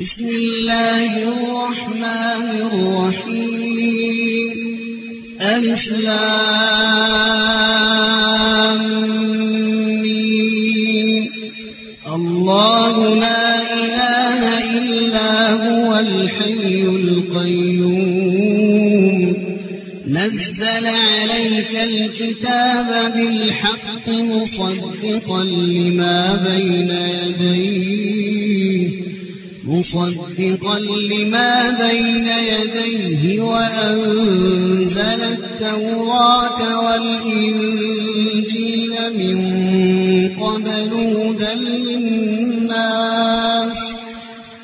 بسم الله الرحمن الرحيم. ألف الله لا إله إلا هو الحي القيوم. نزل عليك الكتاب بالحق مصدقا لما بين يديه مصدقا لما بين يديه وأنزل التوراة والإنجيل من قبل هدى للناس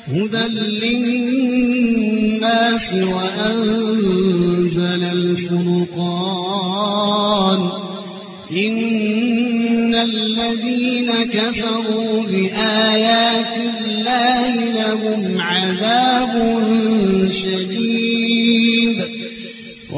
هدى للناس وأنزل الفرقان. إن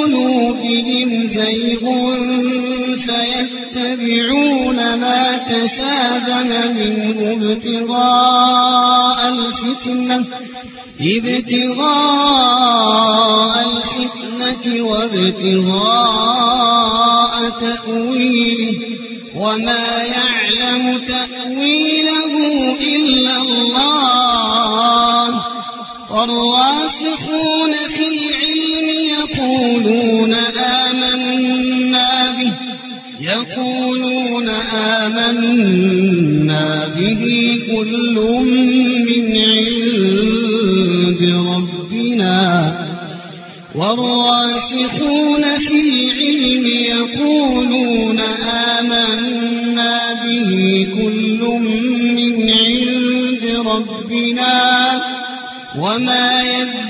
قلوبهم زيغ فيتبعون ما تشابه منه ابتغاء الفتنة ابتغاء الفتنة وابتغاء تأويله وما يعلم تأويله إلا الله. والراسخون يقولون آمنا به يقولون آمنا به كل من عند ربنا. والراسخون في العلم يقولون آمنا به كل من عند ربنا. وما يذكر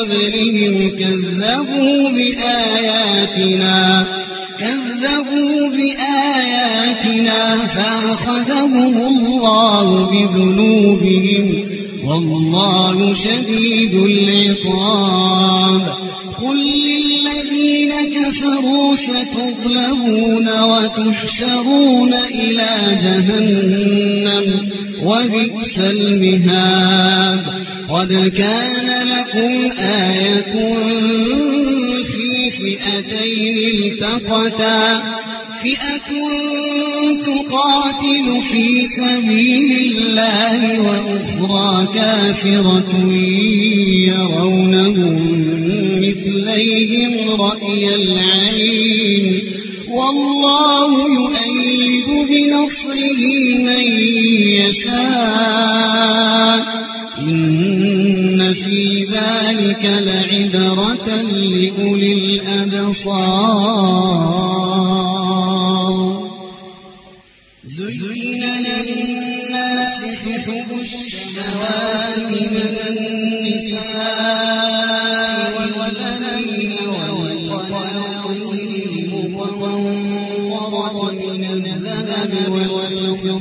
قبلهم كذبوا بآياتنا كذبوا بآياتنا فأخذهم الله بذنوبهم والله شديد العقاب. ستغلبون وتحشرون إلى جهنم وبئس المهاد. قد كان لكم آية في فئتين التقتا. فئة تقاتل في سبيل الله وأخرى كافرة يرونهم مثليهم رأي العين. والله يؤيد بنصره من يشاء. إن في ذلك لعبرة لأولي الأبصار. زين للناس حب الشوات من النساء.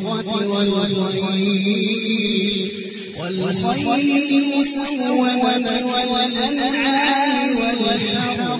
والفضة والخيل والخيل المسومة والأنعام والحرم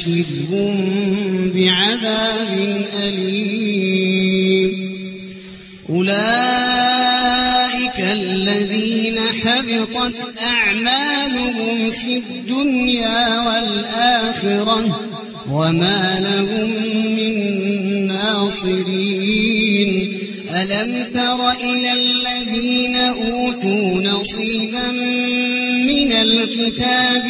فبشرهم بعذاب أليم. أولئك الذين حبطت أعمالهم في الدنيا والآخرة وما لهم من ناصرين. ألم تر إلى الذين أوتوا نصيبا من الكتاب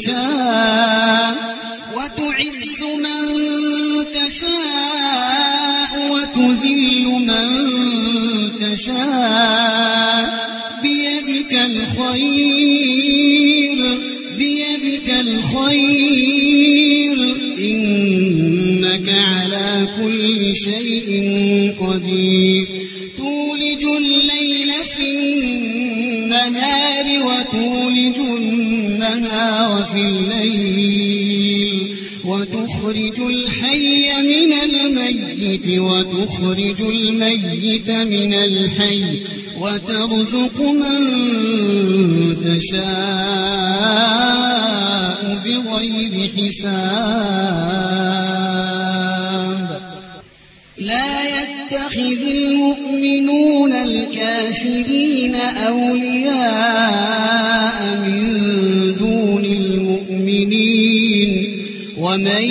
تشاء وتخرج الميت من الحي وترزق من تشاء بغير حساب. لا يتخذ المؤمنون الكافرين أولياء من دون المؤمنين. ومن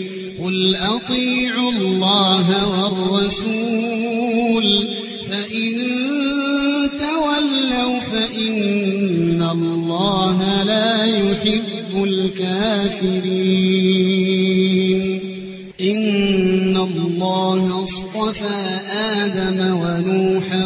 قل أطيعوا الله والرسول فإن تولوا فإن الله لا يحب الكافرين إن الله اصطفى آدم ونوحا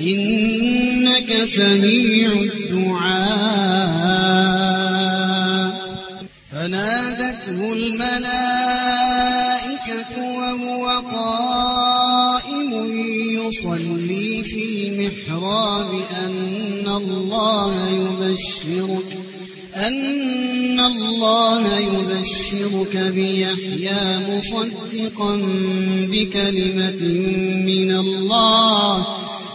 إنك سميع الدعاء. فنادته الملائكة وهو قائم يصلي في المحراب أن الله يبشرك أن الله يبشرك بيحيى مصدقا بكلمة من الله.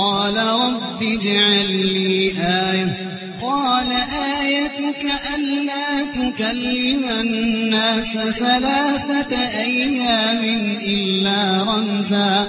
قال رب اجعل لي آية. قال آيتك ألا تكلم الناس ثلاثة أيام إلا رمزا.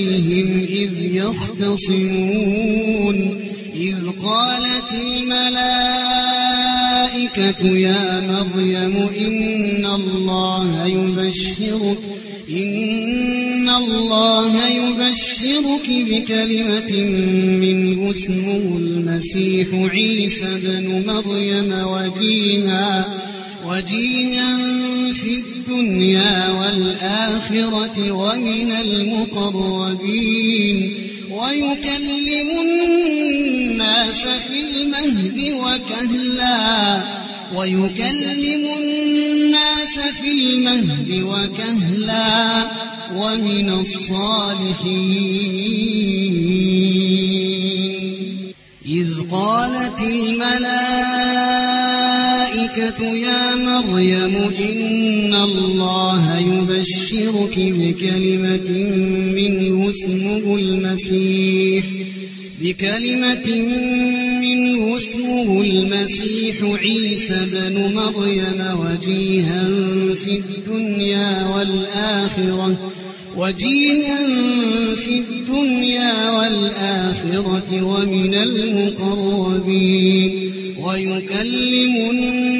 لديهم إذ يختصمون إذ قالت الملائكة يا مريم إن الله يبشرك إن الله يبشرك بكلمة منه اسمه المسيح عيسى بن مريم وجيها. وجيها في الدنيا والآخرة ومن المقربين ويكلم الناس في المهد وكهلا ويكلم الناس في المهد وكهلا ومن الصالحين. إذ قالت الملائكة يا مريم إن الله يبشرك بكلمة منه اسمه المسيح بكلمة منه اسمه المسيح عيسى بن مريم وجيها في الدنيا والآخرة وجيها في الدنيا والآخرة ومن المقربين ويكلم الناس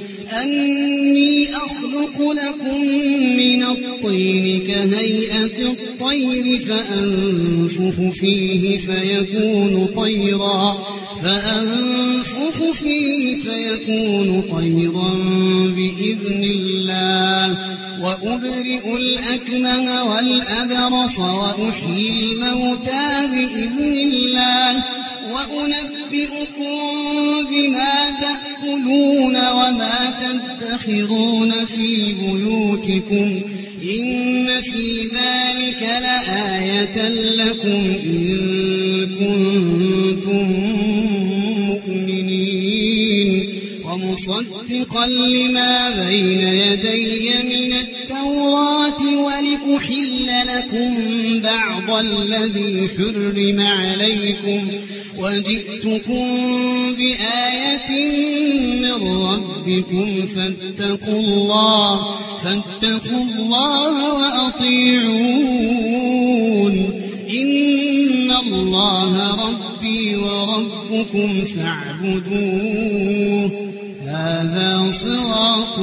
أني أخلق لكم من الطين كهيئة الطير فأنفخ فيه فيكون طيرا فأنفخ فيه فيكون طيرا بإذن الله وأبرئ الأكمه والأبرص وأحيي الموتى بإذن الله وأنبئكم بما تأكلون وما تدخرون في بيوتكم إن في ذلك لآية لكم إن كنتم مؤمنين ومصدقا لما بين يدي من التوراة ولأحل لكم بعض الذي حرم عليكم وجئتكم بآية من ربكم فاتقوا الله فاتقوا الله وأطيعون. إن الله ربي وربكم فاعبدوه. هذا صراط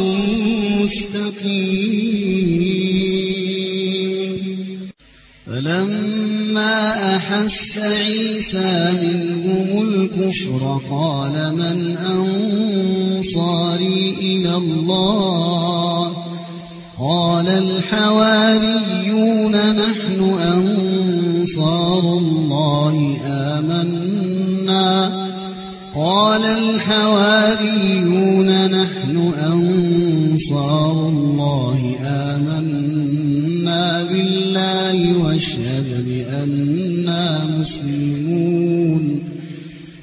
مستقيم. فلما أحس عيسى منهم الكفر قال من أنصاري إلى الله قال الحواريون نحن أنصار الله آمنا قال الحواريون نحن أنصار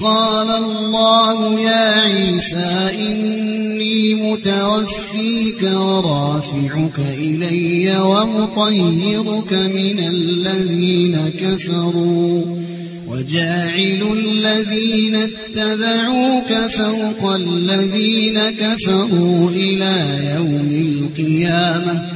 قال الله يا عيسى إني متوفيك ورافعك إلي ومطهرك من الذين كفروا وجاعل الذين اتبعوك فوق الذين كفروا إلى يوم القيامة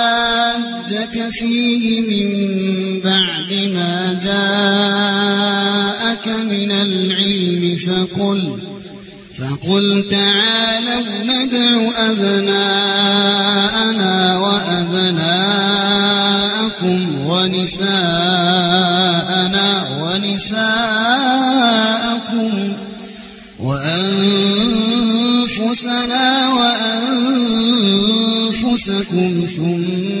حاجك فيه من بعد ما جاءك من العلم فقل فقل تعالوا ندع أبناءنا وأبناءكم ونساءنا ونساءكم وأنفسنا وأنفسكم ثم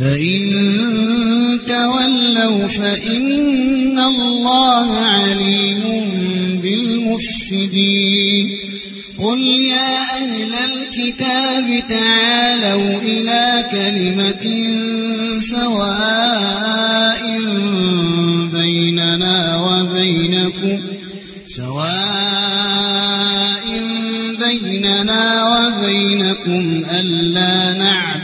فإن تولوا فإن الله عليم بالمفسدين قل يا أهل الكتاب تعالوا إلى كلمة سواء بيننا وبينكم سواء بيننا وبينكم ألا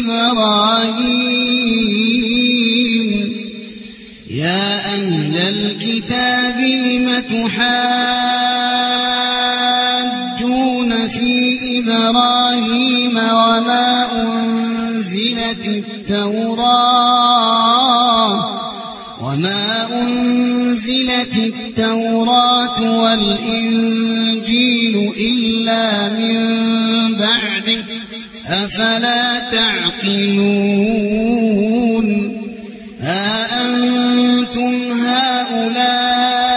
إبراهيم. يا أهل الكتاب لم تحاجون في إبراهيم وما أنزلت التوراة وما أنزلت التوراة والإنجيل إلا من أفلا تعقلون؟ ها أنتم هؤلاء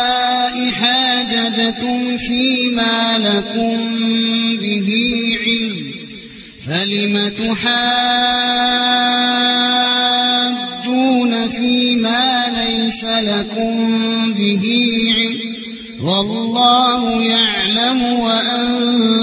حاججتم فيما لكم به علم فلم تحاجون فيما ليس لكم به علم؟ والله يعلم وأنتم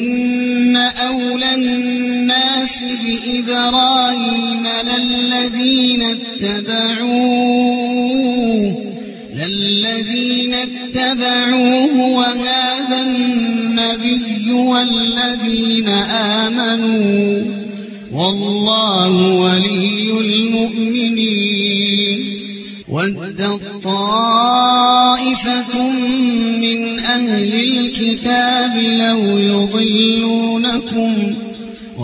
الناس بإبراهيم للذين اتبعوه للذين اتبعوه وهذا النبي والذين آمنوا والله ولي المؤمنين. ودت طائفة من أهل الكتاب لو يضلونكم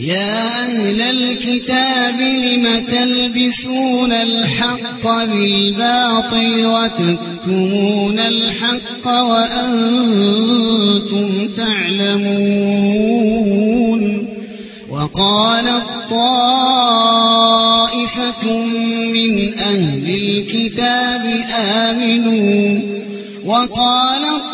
يا أهل الكتاب لم تلبسون الحق بالباطل وتكتمون الحق وأنتم تعلمون وقال الطائف من أهل الكتاب آمنوا وقالت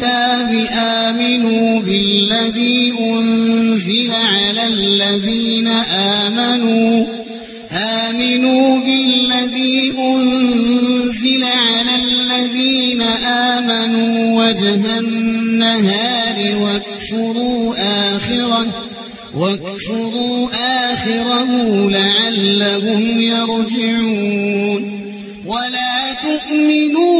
الكتاب آمنوا بالذي أنزل على الذين آمنوا. آمنوا بالذي أنزل على الذين آمنوا. وجه النهار واكفروا آخره. واكفروا آخره لعلهم يرجعون. ولا تؤمنوا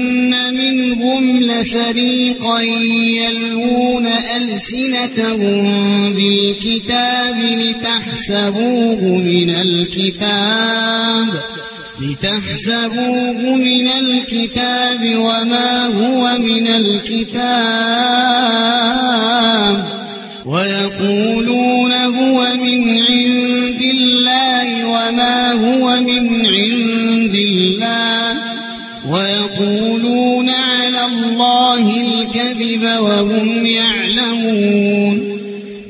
منهم لفريقا يلوون ألسنتهم بالكتاب لتحسبوه من الكتاب لتحسبوه من الكتاب وما هو من الكتاب ويقولون الكذب وهم يعلمون.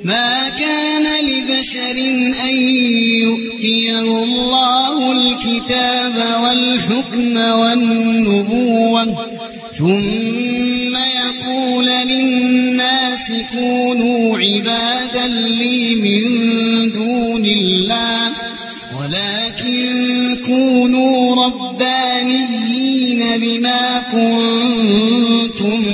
ما كان لبشر أن يؤتيه الله الكتاب والحكم والنبوة. ثم يقول للناس كونوا عبادا لي من دون الله ولكن كونوا ربانيين بما كنتم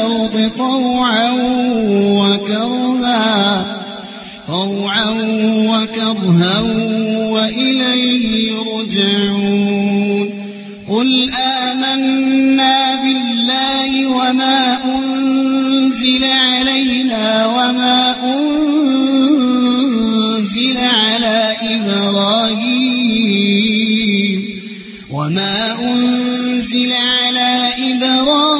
والأرض طوعا وكرها طوعا وكرها وإليه يرجعون. قل آمنا بالله وما أنزل علينا وما أنزل على إبراهيم وما أنزل على إبراهيم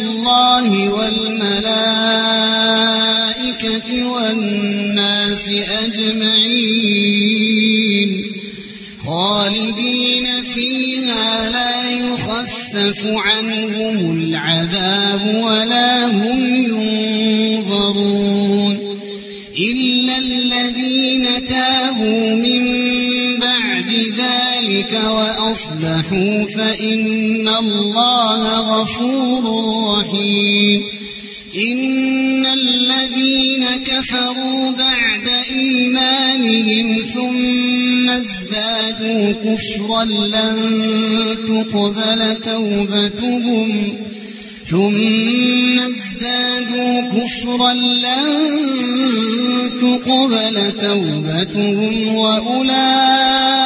الله والملائكة والناس أجمعين. خالدين فيها لا يخفف عنهم العذاب ولا هم ذلك وأصلحوا فإن الله غفور رحيم. إن الذين كفروا بعد إيمانهم ثم ازدادوا كفرا لن تقبل توبتهم. ثم ازدادوا كفرا لن تقبل توبتهم. وأولئك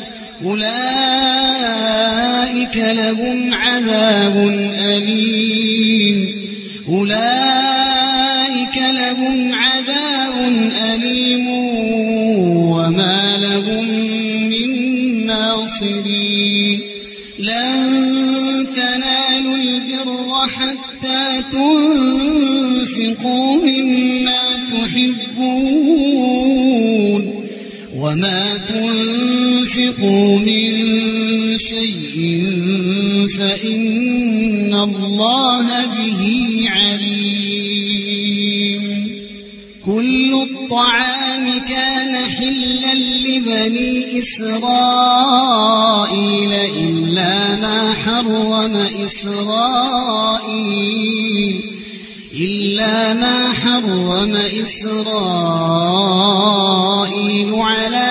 أولئك لهم عذاب أليم. أولئك لهم عذاب أليم. وما لهم من ناصرين. لن تنالوا البر حتى تنفقوا مما تحبون. وما تنفقوا من شيء فإن الله به عليم. كل الطعام كان حلا لبني إسرائيل إلا ما حرم إسرائيل إلا ما حرم إسرائيل على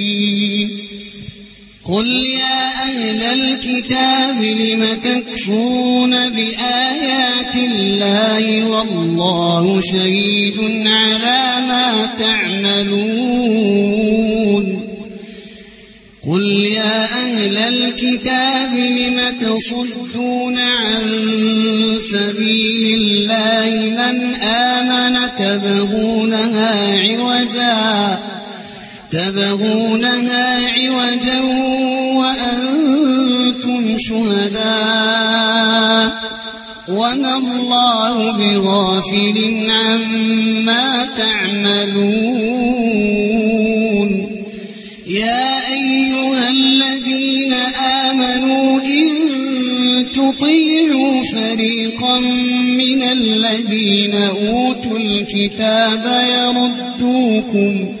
قل يا أهل الكتاب لم تكفرون بآيات الله والله شهيد على ما تعملون قل يا أهل الكتاب لم تصدون عن سبيل الله من آمن تبغونها عوجا تبغونها عوجا شهداء وما الله بغافل عما تعملون. يا أيها الذين آمنوا إن تطيعوا فريقا من الذين أوتوا الكتاب يردوكم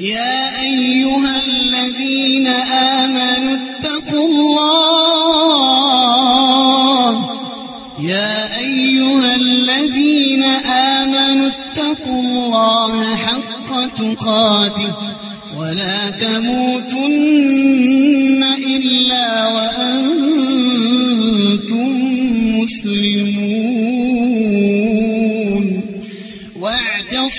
يا أيها الذين آمنوا اتقوا الله. يا أيها الذين آمنوا اتقوا الله حق تقاته. ولا تموتن إلا وأنتم مسلمون.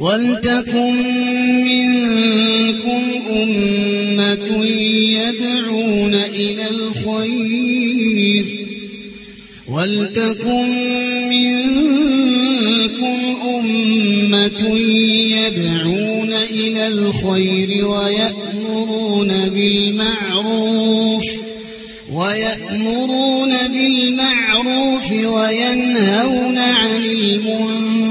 ولتكن منكم أمة يدعون إلى الخير. ولتكن منكم أمة يدعون إلى الخير ويأمرون بالمعروف. ويأمرون بالمعروف وينهون عن المنكر.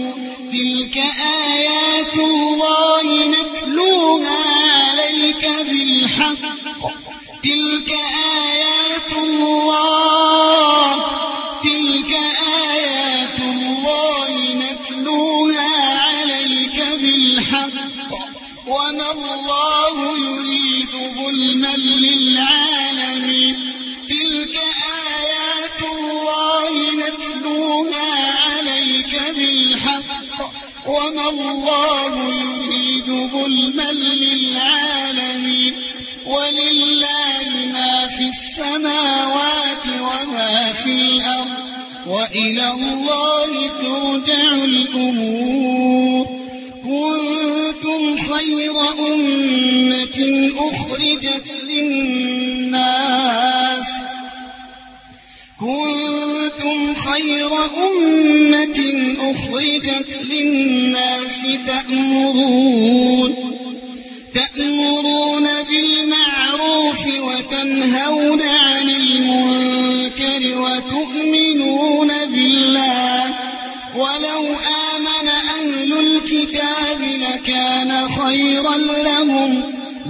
خير أمة أخرجت للناس تأمرون تأمرون بالمعروف وتنهون عن المنكر وتؤمنون بالله. ولو آمن أهل الكتاب لكان خيرا لهم.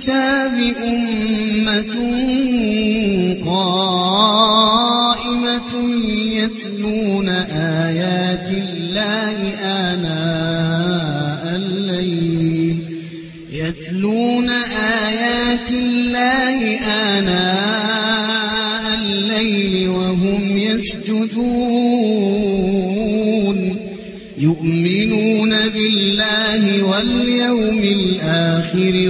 الكتاب أمة قائمة يتلون آيات الله آناء الليل. يتلون آيات الله آناء الليل وهم يسجدون. يؤمنون بالله واليوم الآخر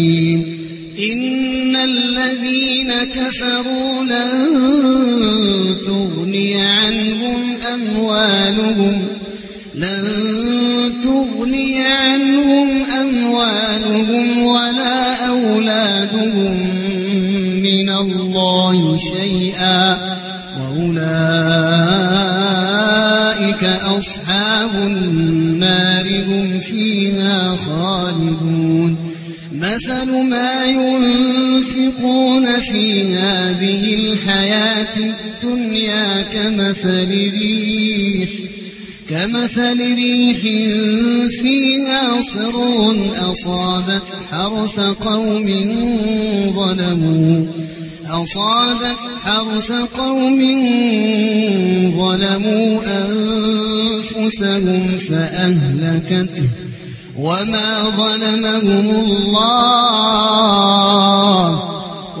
يَسْتَكْبِرُوا لَن تُغْنِيَ عَنْهُمْ أَمْوَالُهُمْ لَن تُغْنِيَ عَنْهُمْ أَمْوَالُهُمْ وَلَا أَوْلَادُهُمْ مِنَ اللَّهِ شَيْئًا وَأُولَئِكَ أَصْحَابُ النَّارِ هُمْ فِيهَا خَالِدُونَ مَثَلُ مَا يُنْفِقُونَ في هذه الحياة الدنيا كمثل ريح كمثل ريح فيها صر أصابت حرث قوم ظلموا أصابت حرث قوم ظلموا أنفسهم فأهلكته وما ظلمهم الله.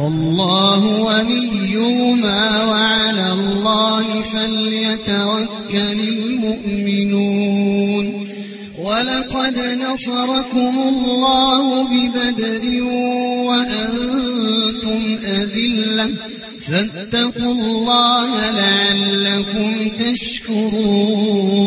والله وليهما وعلى الله فليتوكل المؤمنون. ولقد نصركم الله ببدر وأنتم أذلة. فاتقوا الله لعلكم تشكرون.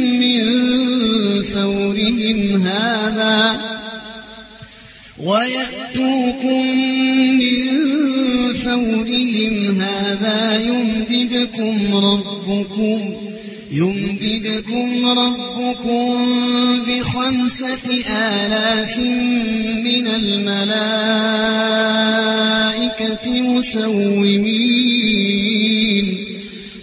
فورهم هذا ويأتوكم من فورهم هذا يمددكم ربكم يمددكم ربكم بخمسة آلاف من الملائكة مسومين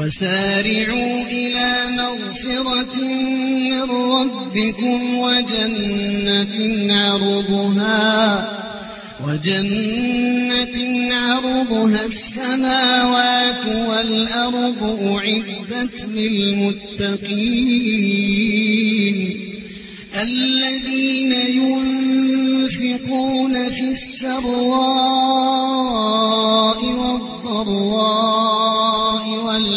وسارعوا إلى مغفرة من ربكم وجنة عرضها وجنة عرضها السماوات والأرض أعدت للمتقين. الذين ينفقون في السراء والضراء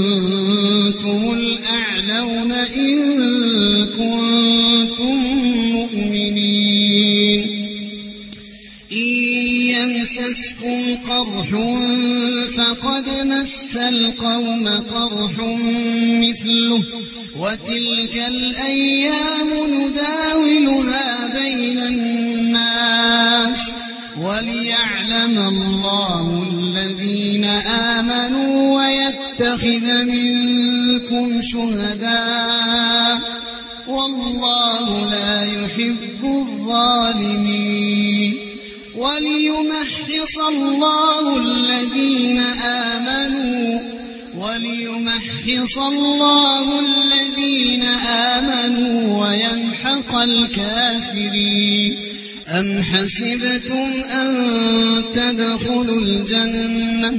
وأنتم الأعلون إن كنتم مؤمنين. إن يمسسكم قرح فقد مس القوم قرح مثله وتلك الأيام نداولها ويتخذ منكم شهداء. والله لا يحب الظالمين. وليمحص الله الذين آمنوا. وليمحص الله الذين آمنوا ويمحق الكافرين. أم حسبتم أن تدخلوا الجنة؟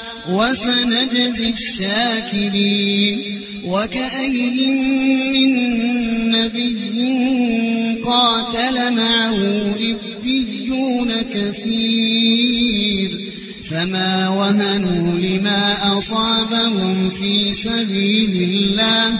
وسنجزي الشاكرين وكأي من نبي قاتل معه ربيون كثير فما وهنوا لما أصابهم في سبيل الله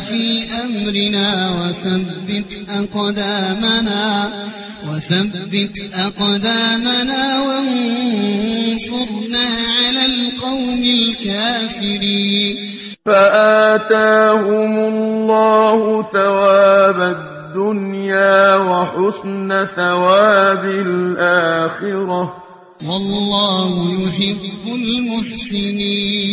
في أمرنا وثبت أقدامنا وثبت أقدامنا وانصرنا على القوم الكافرين. فآتاهم الله ثواب الدنيا وحسن ثواب الآخرة. والله يحب المحسنين.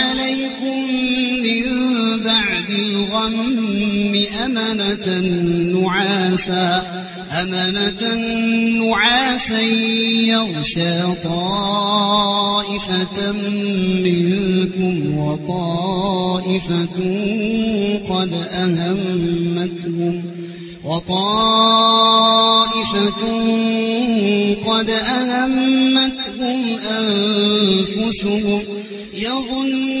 الغم أمنة نعاسا أمنة نعاسا يغشى طائفة منكم وطائفة قد أهمتهم وطائفة قد أهمتهم أنفسهم يظنون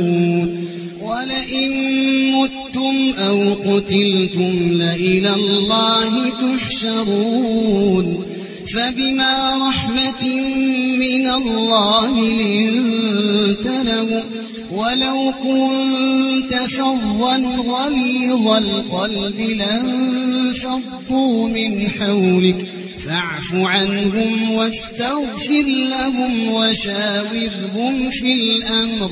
أو قتلتم لإلى الله تحشرون فبما رحمة من الله لنت له ولو كنت فظا غليظ القلب لانفضوا من حولك فاعف عنهم واستغفر لهم وشاورهم في الأمر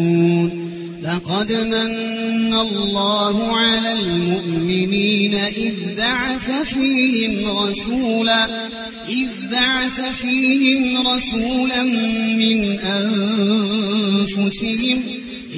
لقد من الله على المؤمنين إذ بعث فيهم رسولا إذ بعث فيهم رسولا من أنفسهم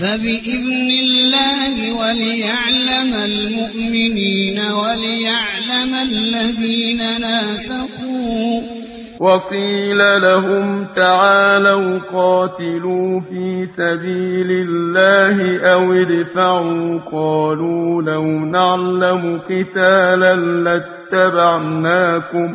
فبإذن الله وليعلم المؤمنين وليعلم الذين نافقوا. وقيل لهم تعالوا قاتلوا في سبيل الله أو ادفعوا. قالوا لو نعلم قتالا لاتبعناكم.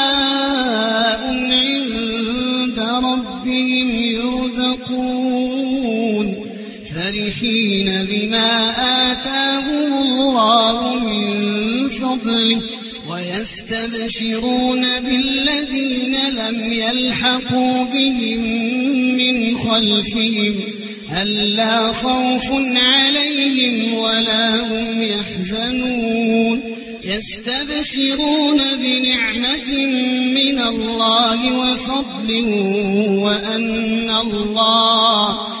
فرحين بما آتاهم الله من فضله ويستبشرون بالذين لم يلحقوا بهم من خلفهم ألا خوف عليهم ولا هم يحزنون يستبشرون بنعمة من الله وفضل وأن الله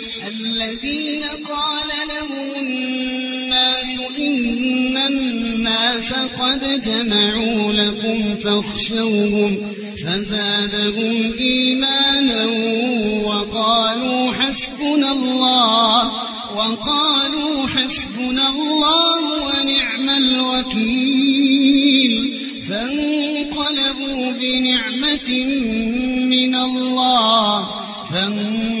جمعوا لكم فاخشوهم فزادهم إيمانا وقالوا حسبنا الله وقالوا حسبنا الله ونعم الوكيل. فانقلبوا بنعمة من الله فانقلبوا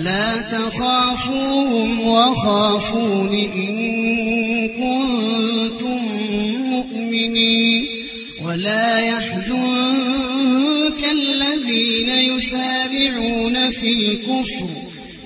فلا تخافوهم وخافون إن كنتم مؤمنين ولا يحزنك الذين يسارعون في الكفر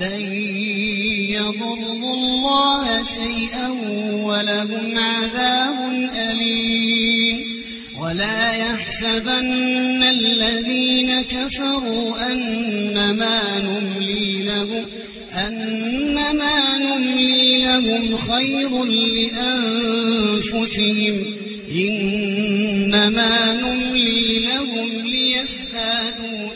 لن يضروا الله شيئا ولهم عذاب أليم. ولا يحسبن الذين كفروا أنما نملي لهم أنما نملي لهم خير لأنفسهم. إنما نملي لهم ليزدادوا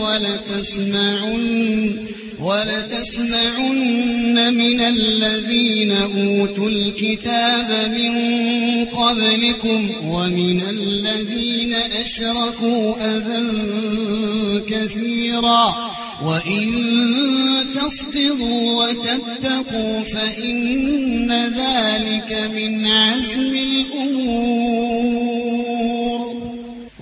ولتسمعن ولتسمعن من الذين أوتوا الكتاب من قبلكم ومن الذين أشركوا أذى كثيرا. وإن تصبروا وتتقوا فإن ذلك من عزم الأمور.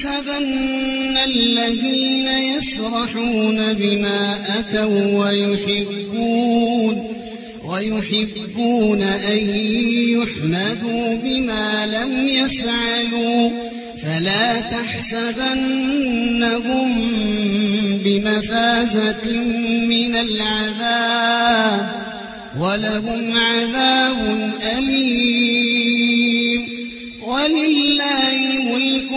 تحسبن الذين يفرحون بما أتوا ويحبون ويحبون أن يحمدوا بما لم يفعلوا. فلا تحسبنهم بمفازة من العذاب ولهم عذاب أليم.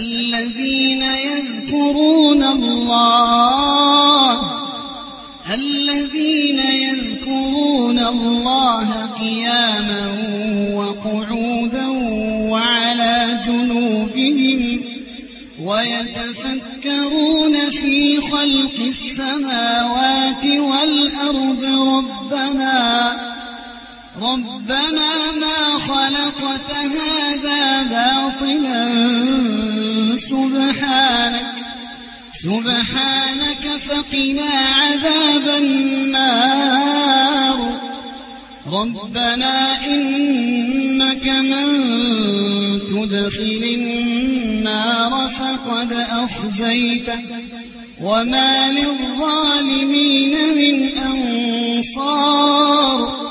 الذين يذكرون الله الذين يذكرون الله قياما وقعودا وعلى جنوبهم ويتفكرون في خلق السماوات والأرض ربنا ربنا ما خلقت هذا باطلا. سبحانك سبحانك فقنا عذاب النار. ربنا إنك من تدخل النار فقد أخزيته. وما للظالمين من أنصار.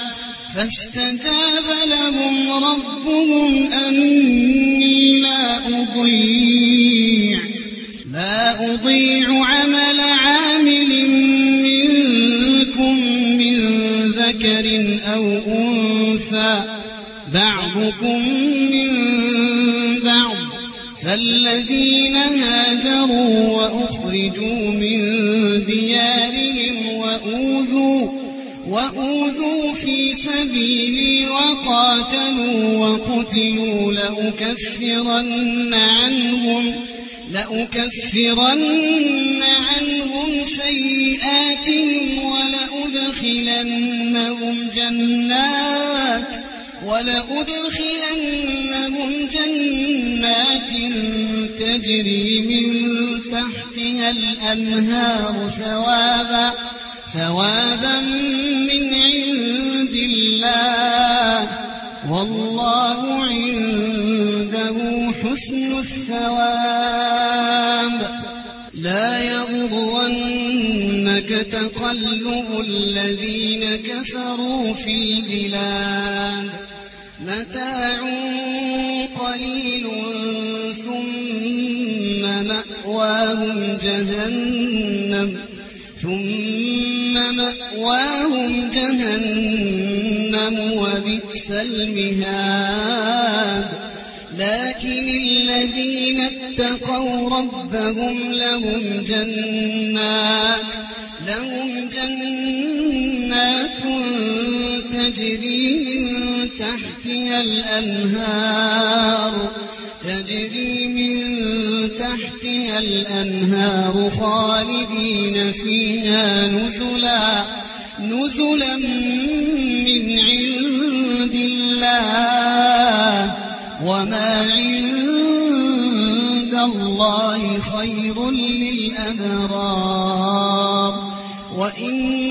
فاستجاب لهم ربهم أني لا أضيع لا أضيع عمل عامل منكم من ذكر أو أنثى بعضكم من بعض فالذين هاجروا وأخرجوا من ديارهم وأوذوا في سبيلي وقاتلوا وقتلوا لأكفرن عنهم لأكفرن عنهم سيئاتهم ولأدخلنهم جنات ولأدخلنهم جنات تجري من تحتها الأنهار ثوابا ثوابا من عند الله. والله عنده حسن الثواب. لا يغرنك تقلب الذين كفروا في البلاد. متاع قليل ثم مأواهم جهنم. ثم مأواهم جهنم وبئس المهاد. لكن الذين اتقوا ربهم لهم جنات لهم جنات تجري من تحتها الأنهار. تجري من تحتها الأنهار خالدين فيها نزلا نزلا من عند الله. وما عند الله خير للأبرار. وإن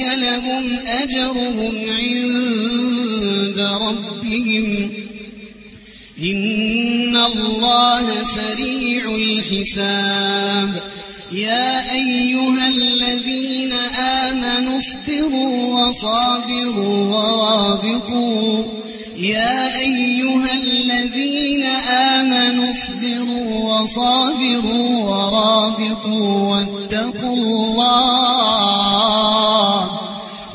أولئك لهم أجرهم عند ربهم إن الله سريع الحساب يا أيها الذين آمنوا اصبروا وصابروا ورابطوا يا أيها الذين آمنوا اصبروا وصابروا ورابطوا واتقوا الله